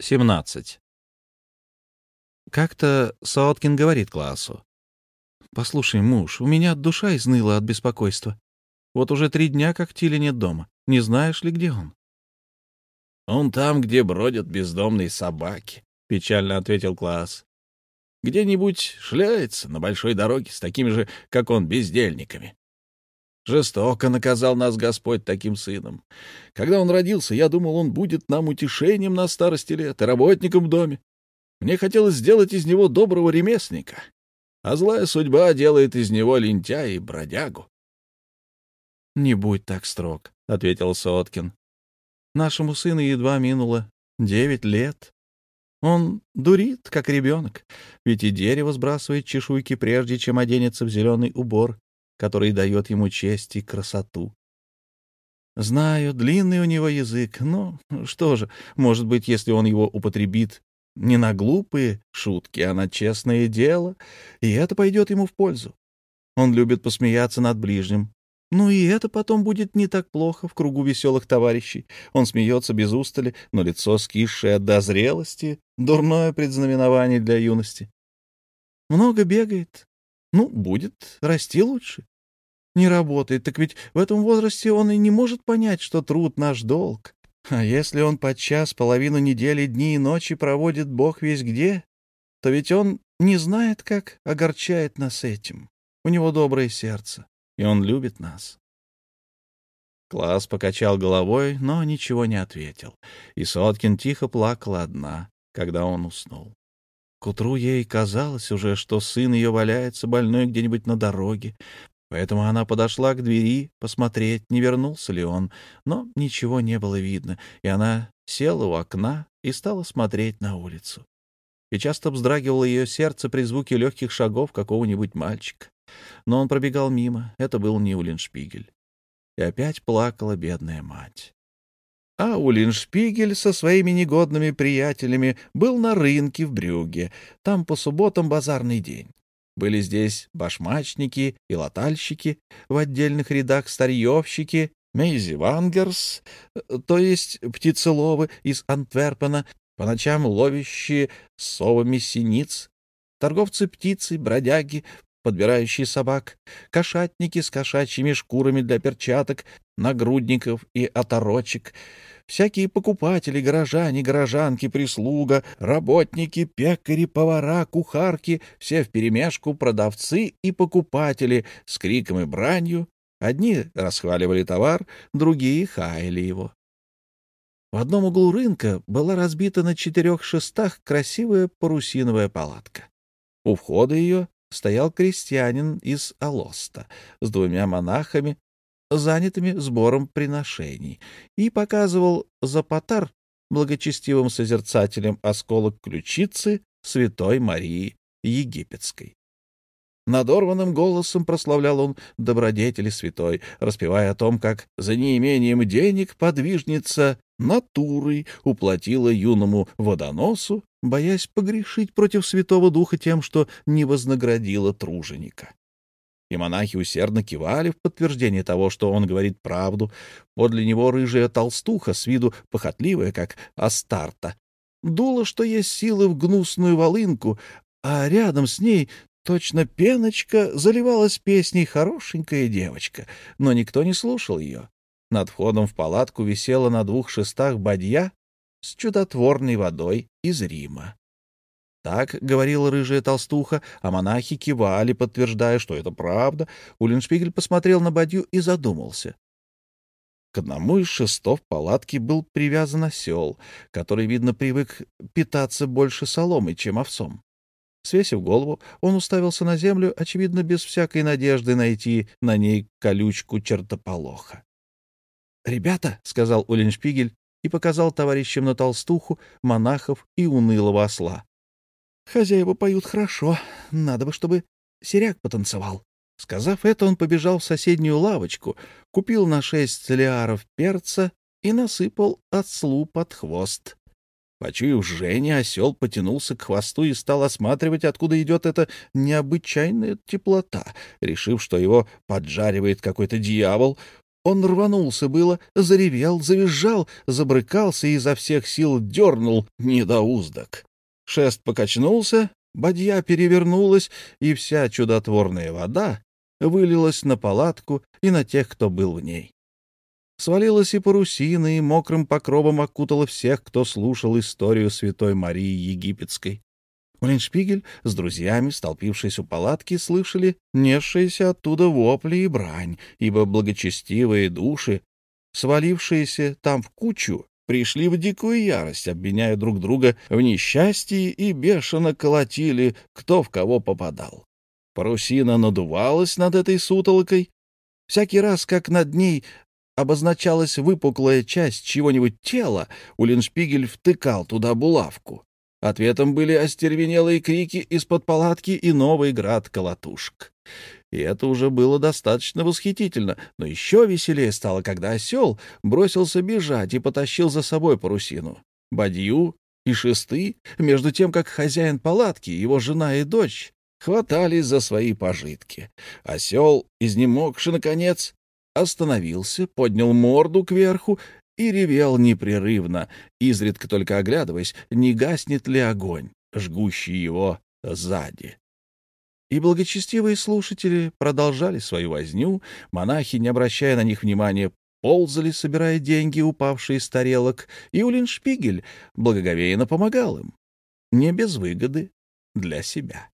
17. Как-то Сооткин говорит классу. «Послушай, муж, у меня душа изныла от беспокойства. Вот уже три дня, как Тиля нет дома. Не знаешь ли, где он?» «Он там, где бродят бездомные собаки», — печально ответил класс. «Где-нибудь шляется на большой дороге с такими же, как он, бездельниками. Жестоко наказал нас Господь таким сыном. Когда он родился, я думал, он будет нам утешением на старости лет и работником в доме. Мне хотелось сделать из него доброго ремесленника, а злая судьба делает из него лентяя и бродягу. — Не будь так строг, — ответил Соткин. — Нашему сыну едва минуло девять лет. Он дурит, как ребенок, ведь и дерево сбрасывает чешуйки, прежде чем оденется в зеленый убор который дает ему честь и красоту. Знаю, длинный у него язык, но что же, может быть, если он его употребит не на глупые шутки, а на честное дело, и это пойдет ему в пользу. Он любит посмеяться над ближним. Ну и это потом будет не так плохо в кругу веселых товарищей. Он смеется без устали, но лицо скисшее от дозрелости — дурное предзнаменование для юности. Много бегает. Ну, будет расти лучше не работает, так ведь в этом возрасте он и не может понять, что труд — наш долг. А если он подчас половину недели, дни и ночи проводит бог весь где, то ведь он не знает, как огорчает нас этим. У него доброе сердце, и он любит нас. Класс покачал головой, но ничего не ответил, и Соткин тихо плакала одна, когда он уснул. К утру ей казалось уже, что сын ее валяется больной где-нибудь на дороге, Поэтому она подошла к двери посмотреть, не вернулся ли он, но ничего не было видно, и она села у окна и стала смотреть на улицу. И часто вздрагивало ее сердце при звуке легких шагов какого-нибудь мальчика. Но он пробегал мимо, это был не Улиншпигель. И опять плакала бедная мать. А Улиншпигель со своими негодными приятелями был на рынке в Брюге. Там по субботам базарный день. Были здесь башмачники и латальщики, в отдельных рядах старьевщики, мейзивангерс, то есть птицеловы из Антверпена, по ночам ловящие совами синиц, торговцы птицей, бродяги, подбирающие собак, кошатники с кошачьими шкурами для перчаток, нагрудников и оторочек — Всякие покупатели, горожане, горожанки, прислуга, работники, пекари, повара, кухарки, все вперемешку продавцы и покупатели с криком и бранью. Одни расхваливали товар, другие хаяли его. В одном углу рынка была разбита на четырех шестах красивая парусиновая палатка. У входа ее стоял крестьянин из Алоста с двумя монахами занятыми сбором приношений, и показывал Запатар благочестивым созерцателям осколок ключицы Святой Марии Египетской. Надорванным голосом прославлял он добродетели святой, распевая о том, как за неимением денег подвижница натурой уплатила юному водоносу, боясь погрешить против Святого Духа тем, что не вознаградила труженика и монахи усердно кивали в подтверждение того, что он говорит правду. Подле него рыжая толстуха, с виду похотливая, как Астарта, дула, что есть силы в гнусную волынку, а рядом с ней точно пеночка заливалась песней хорошенькая девочка, но никто не слушал ее. Над входом в палатку висела на двух шестах бадья с чудотворной водой из Рима. Так говорила рыжая толстуха, а монахи кивали, подтверждая, что это правда. Уллиншпигель посмотрел на бадью и задумался. К одному из шестов палатки был привязан осел, который, видно, привык питаться больше соломой, чем овцом. Свесив голову, он уставился на землю, очевидно, без всякой надежды найти на ней колючку чертополоха. «Ребята», — сказал Уллиншпигель и показал товарищам на толстуху, монахов и унылого осла. Хозяева поют хорошо. Надо бы, чтобы серяк потанцевал. Сказав это, он побежал в соседнюю лавочку, купил на шесть лиаров перца и насыпал отслу под хвост. Почуяв Женя, осел потянулся к хвосту и стал осматривать, откуда идет эта необычайная теплота. Решив, что его поджаривает какой-то дьявол, Он рванулся было, заревел, завизжал, забрыкался и изо всех сил дернул недоуздок. Шест покачнулся, бадья перевернулась, и вся чудотворная вода вылилась на палатку и на тех, кто был в ней. Свалилась и парусина, и мокрым покровом окутала всех, кто слушал историю святой Марии Египетской. Уллиншпигель с друзьями, столпившись у палатки, слышали несшиеся оттуда вопли и брань, ибо благочестивые души, свалившиеся там в кучу, пришли в дикую ярость, обвиняя друг друга в несчастье и бешено колотили, кто в кого попадал. Парусина надувалась над этой сутолокой. Всякий раз, как над ней обозначалась выпуклая часть чего-нибудь тела, Уллиншпигель втыкал туда булавку. Ответом были остервенелые крики из-под палатки и новый град колотушек. И это уже было достаточно восхитительно, но еще веселее стало, когда осел бросился бежать и потащил за собой парусину. Бадью и шесты, между тем, как хозяин палатки, его жена и дочь, хватались за свои пожитки. Осел, изнемогший, наконец, остановился, поднял морду кверху и ревел непрерывно, изредка только оглядываясь, не гаснет ли огонь, жгущий его сзади. И благочестивые слушатели продолжали свою возню, монахи, не обращая на них внимания, ползали, собирая деньги, упавшие с тарелок, и Улиншпигель благоговейно помогал им, не без выгоды для себя.